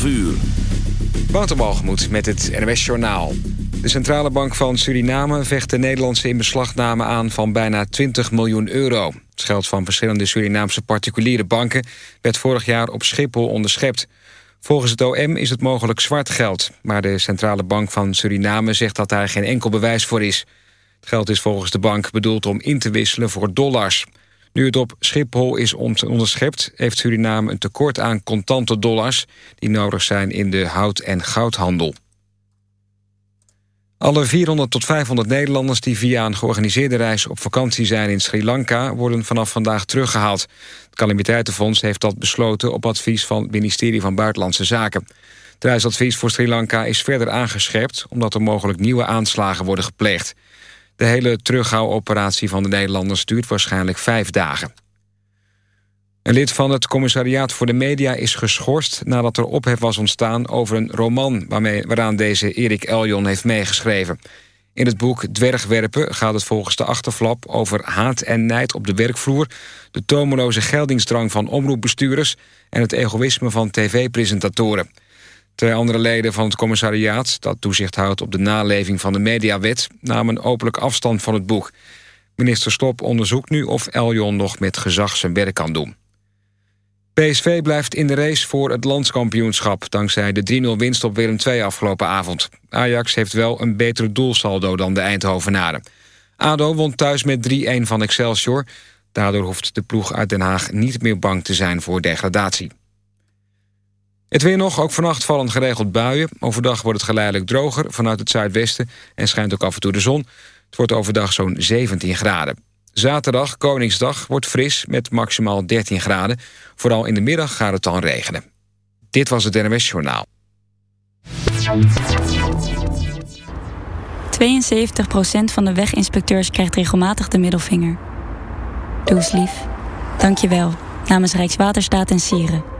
12 uur. Met het NWS Journaal. De Centrale Bank van Suriname vecht de Nederlandse inbeslagname aan van bijna 20 miljoen euro. Het geld van verschillende Surinaamse particuliere banken werd vorig jaar op Schiphol onderschept. Volgens het OM is het mogelijk zwart geld, maar de Centrale Bank van Suriname zegt dat daar geen enkel bewijs voor is. Het geld is volgens de bank bedoeld om in te wisselen voor dollars. Nu het op Schiphol is onderschept... heeft Suriname een tekort aan contante dollars... die nodig zijn in de hout- en goudhandel. Alle 400 tot 500 Nederlanders die via een georganiseerde reis op vakantie zijn in Sri Lanka worden vanaf vandaag teruggehaald. Het Calamiteitenfonds heeft dat besloten op advies van het ministerie van Buitenlandse Zaken. Het reisadvies voor Sri Lanka is verder aangescherpt omdat er mogelijk nieuwe aanslagen worden gepleegd. De hele terughouwoperatie van de Nederlanders duurt waarschijnlijk vijf dagen. Een lid van het commissariaat voor de media is geschorst... nadat er ophef was ontstaan over een roman... Waarmee, waaraan deze Erik Eljon heeft meegeschreven. In het boek Dwergwerpen gaat het volgens de achterflap... over haat en nijd op de werkvloer... de tomeloze geldingsdrang van omroepbestuurders... en het egoïsme van tv-presentatoren. Twee andere leden van het commissariaat... dat toezicht houdt op de naleving van de mediawet... namen openlijk afstand van het boek. Minister Stop onderzoekt nu of Eljon nog met gezag zijn werk kan doen. PSV blijft in de race voor het landskampioenschap... dankzij de 3-0 winst op Willem II afgelopen avond. Ajax heeft wel een betere doelsaldo dan de Eindhovenaren. ADO won thuis met 3-1 van Excelsior. Daardoor hoeft de ploeg uit Den Haag niet meer bang te zijn voor degradatie. Het weer nog, ook vannacht vallen geregeld buien. Overdag wordt het geleidelijk droger vanuit het zuidwesten... en schijnt ook af en toe de zon. Het wordt overdag zo'n 17 graden. Zaterdag, Koningsdag, wordt fris met maximaal 13 graden. Vooral in de middag gaat het dan regenen. Dit was het NMS Journaal. 72% van de weginspecteurs krijgt regelmatig de middelvinger. Doe eens lief. Dank je wel. Namens Rijkswaterstaat en Sieren.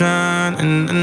and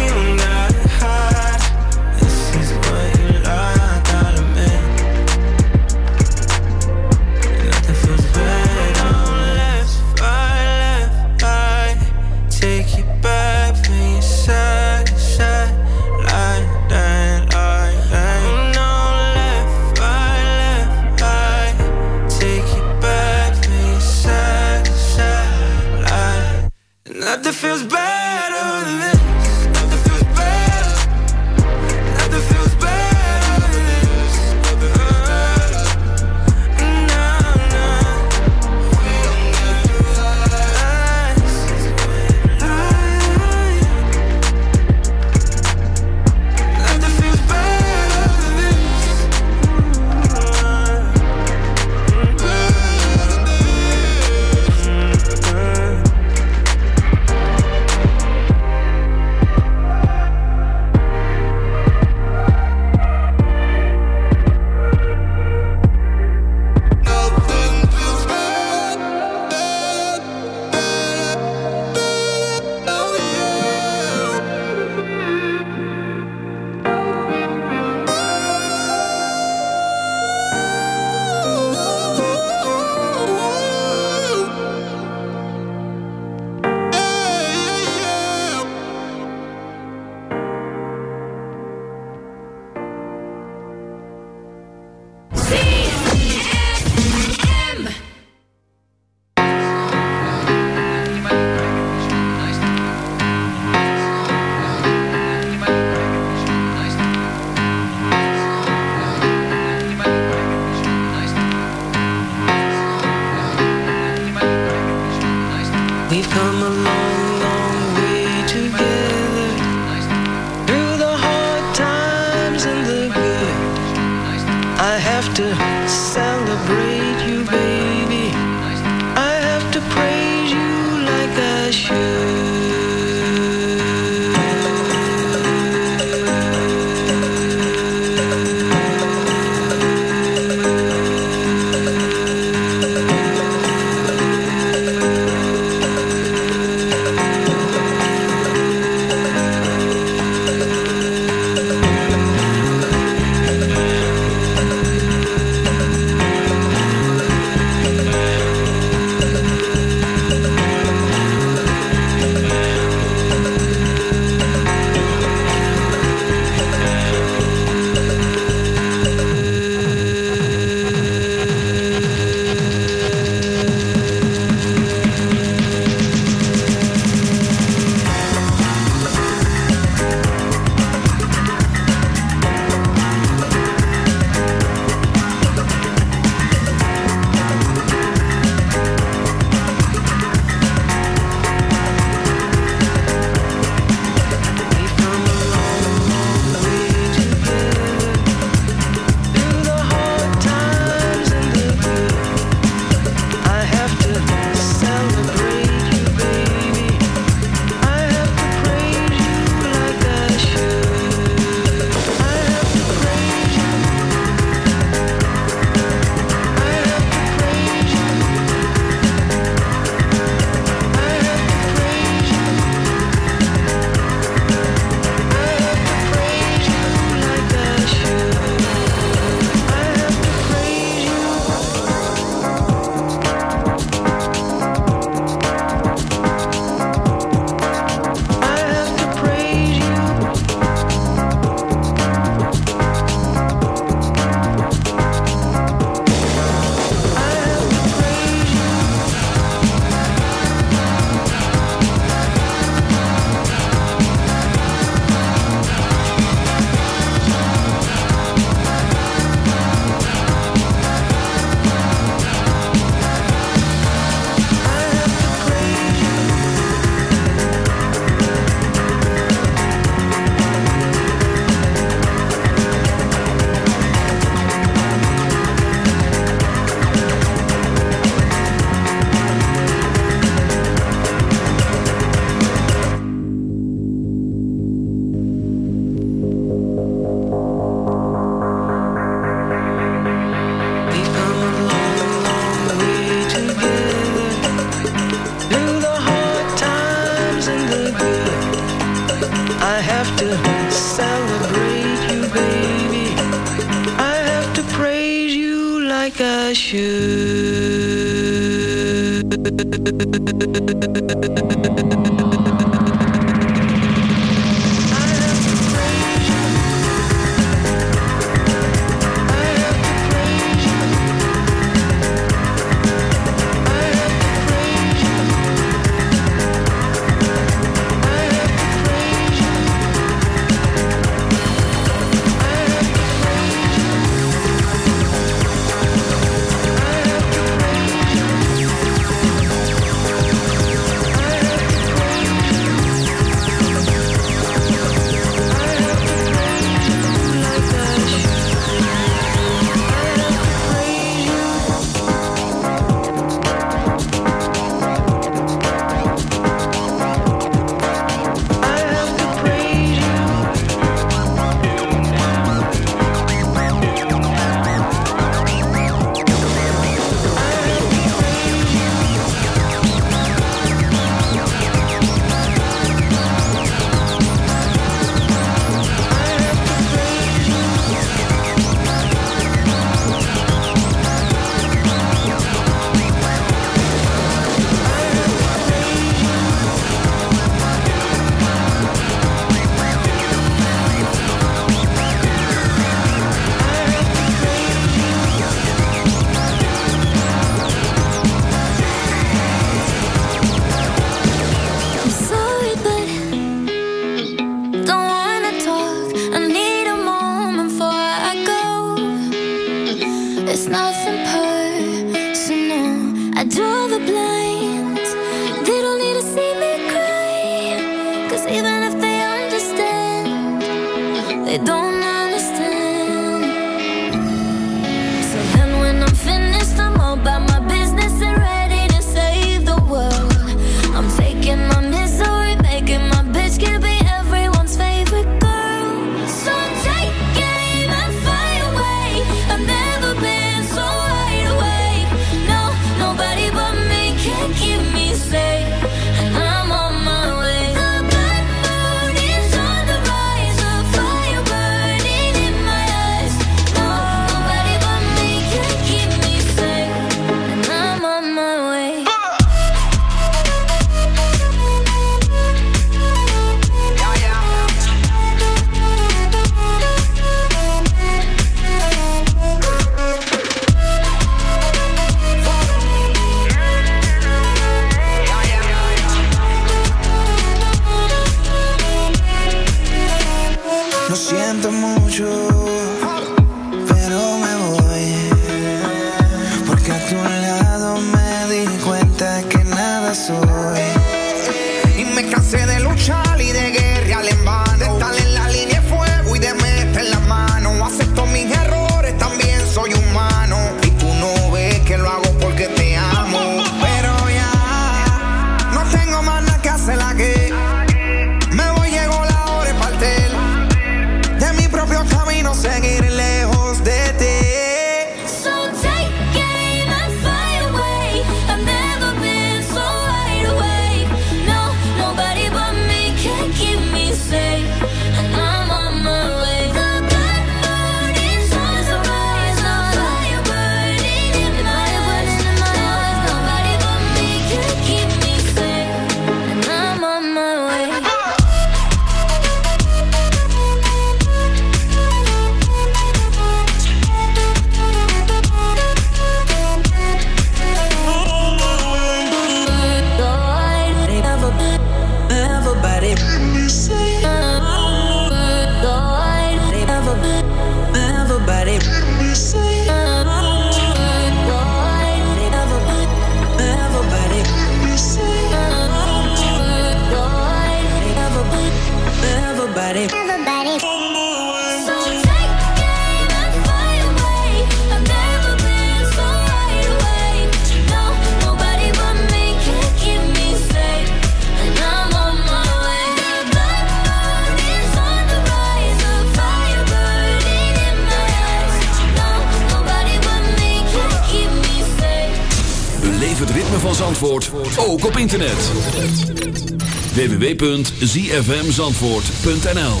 www.zfmzandvoort.nl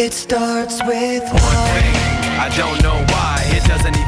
It starts with one thing. I don't know why it doesn't even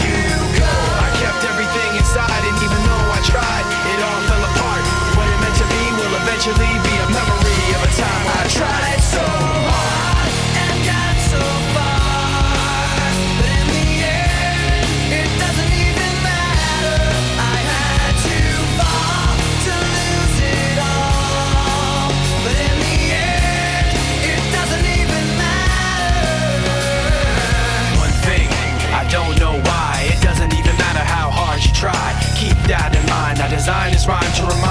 eventually be a memory of a time I tried so hard and got so far. But in the end, it doesn't even matter. I had to fall to lose it all. But in the end, it doesn't even matter. One thing, I don't know why. It doesn't even matter how hard you try. Keep that in mind. I designed this rhyme to remind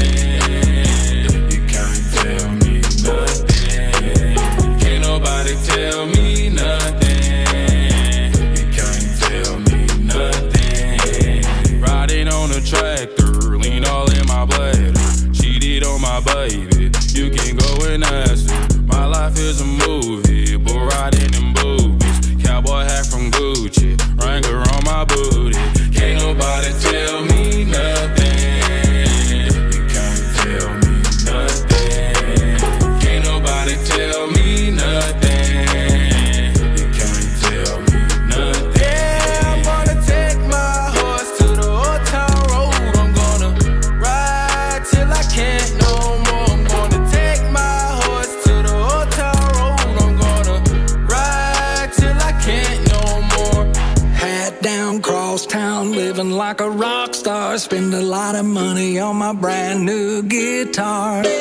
Guitar.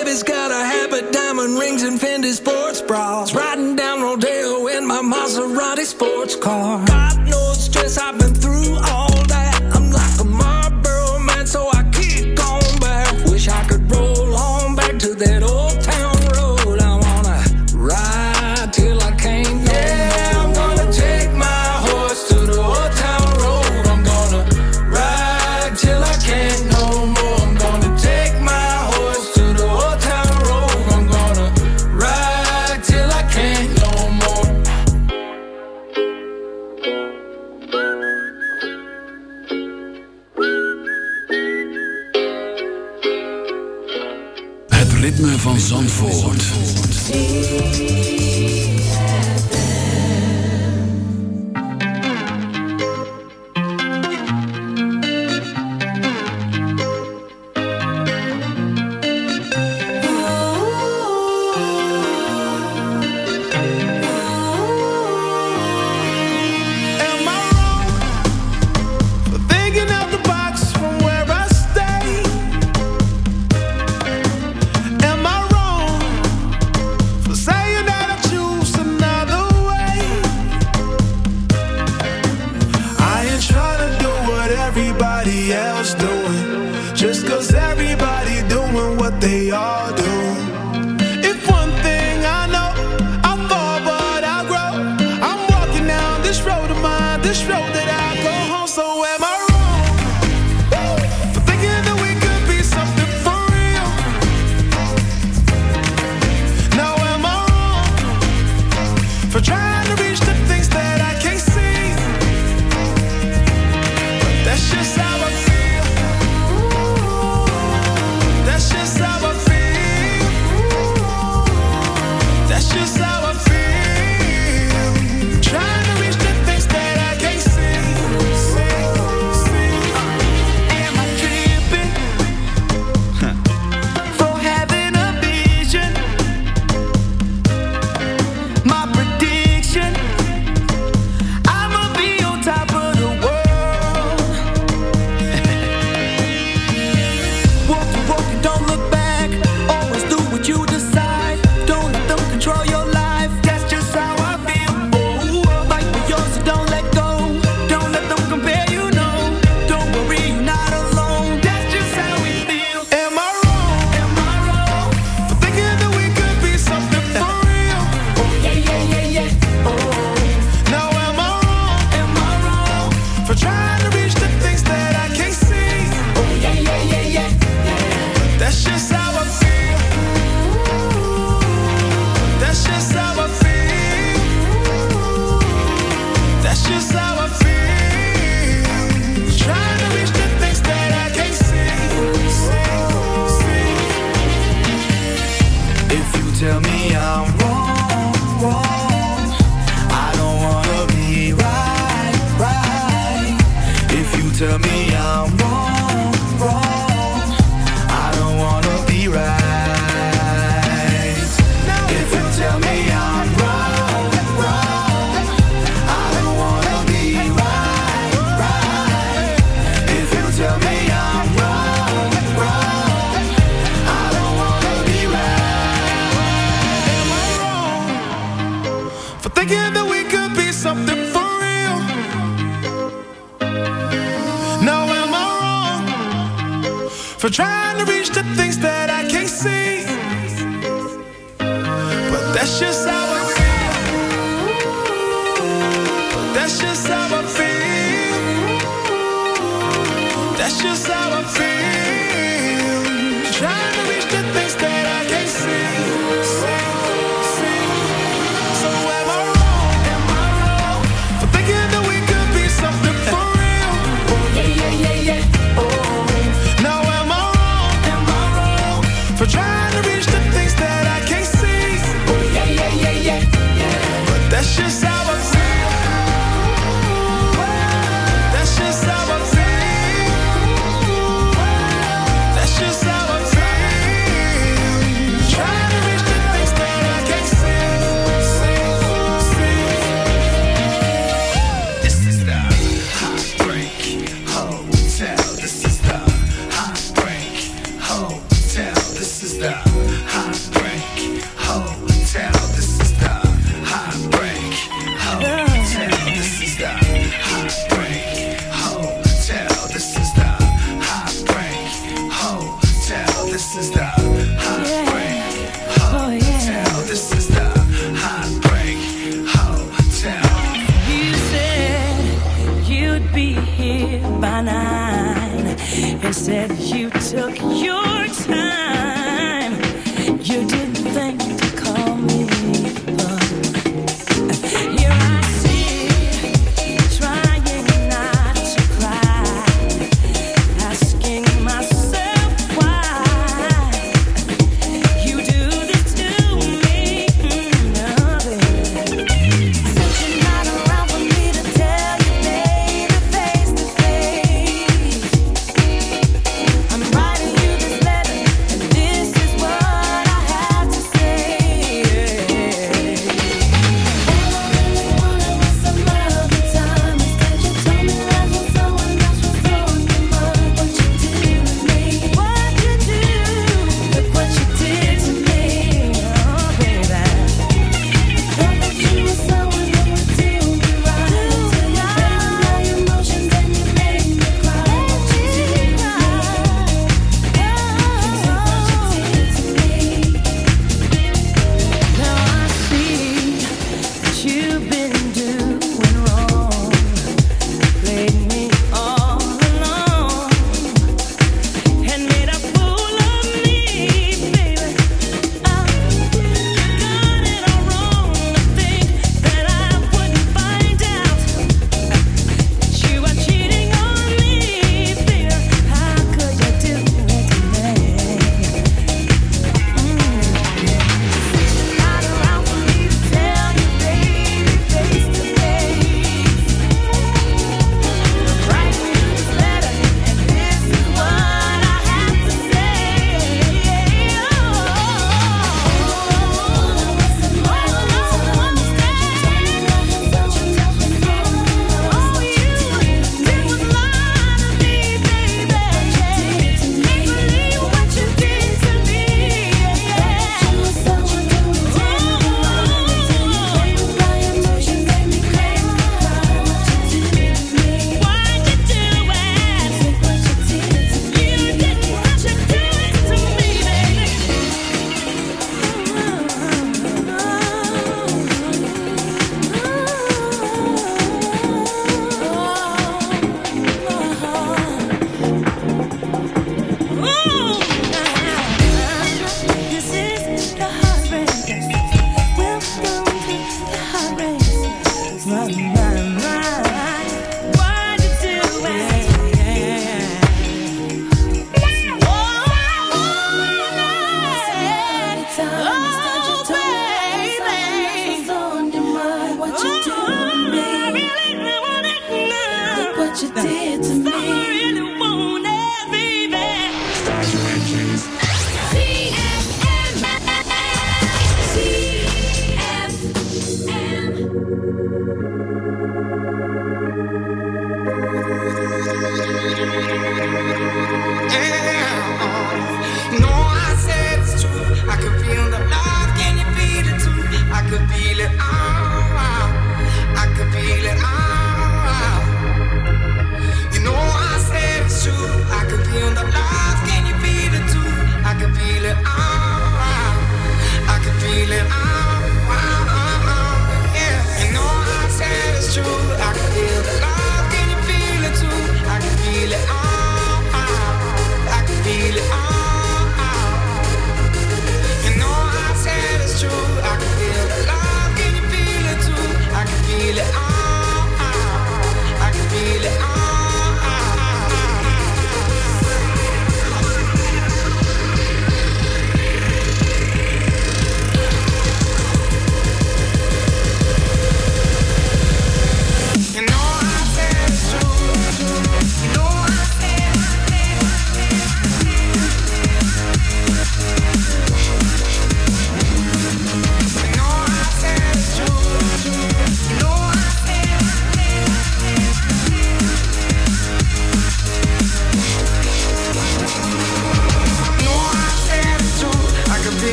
different.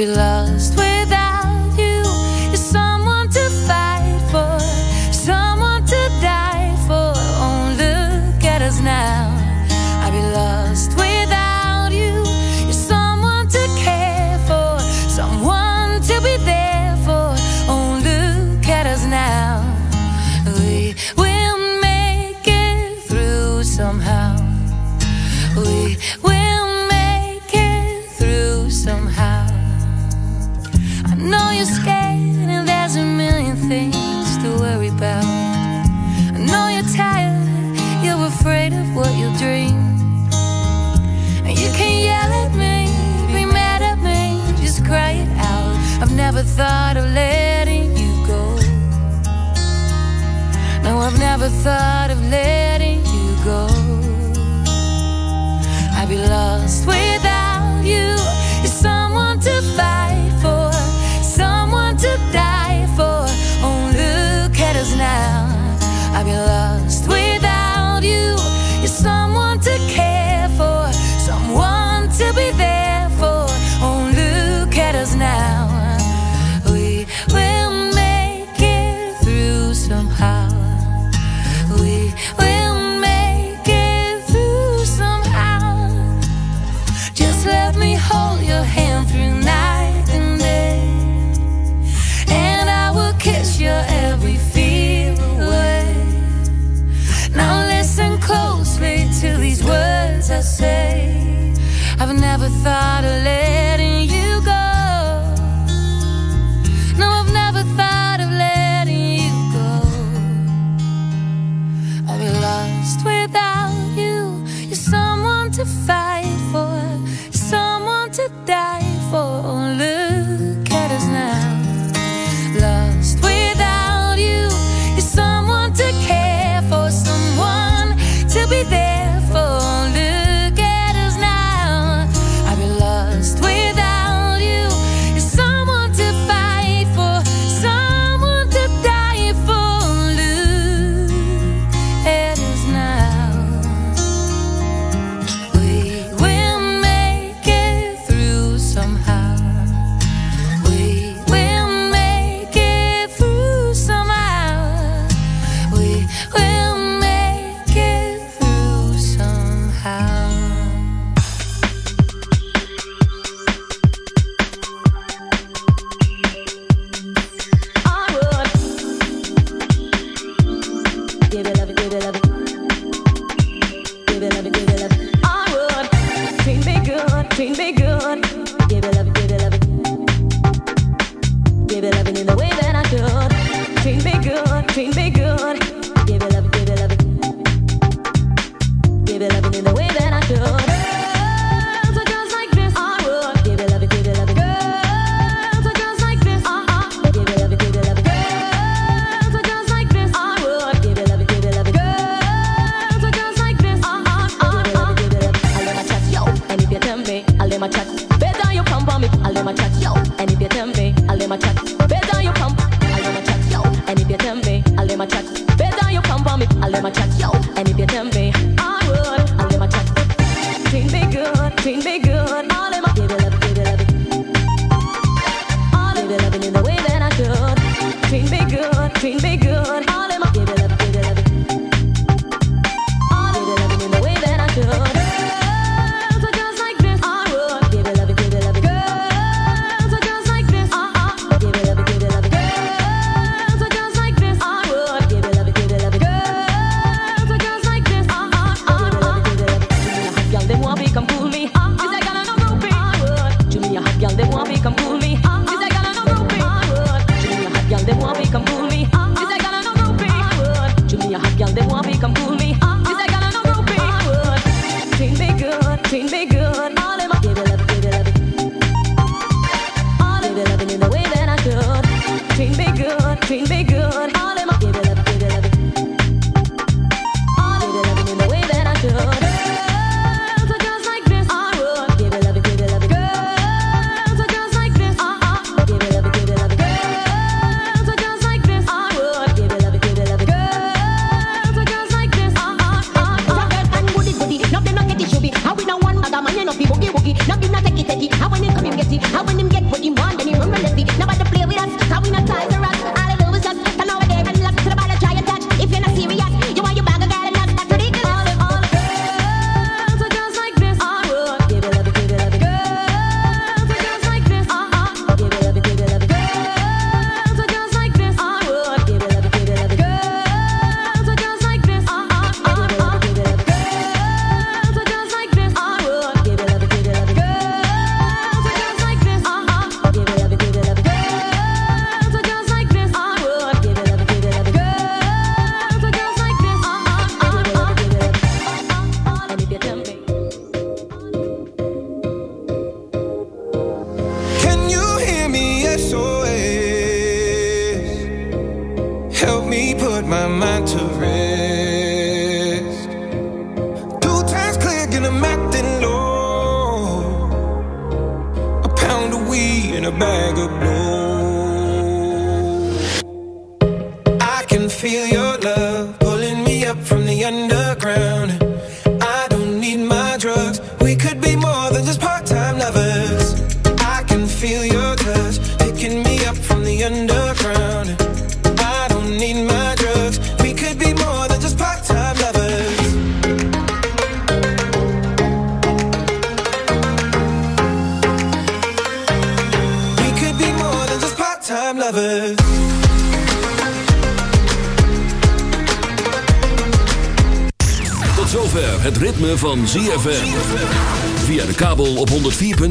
Be lost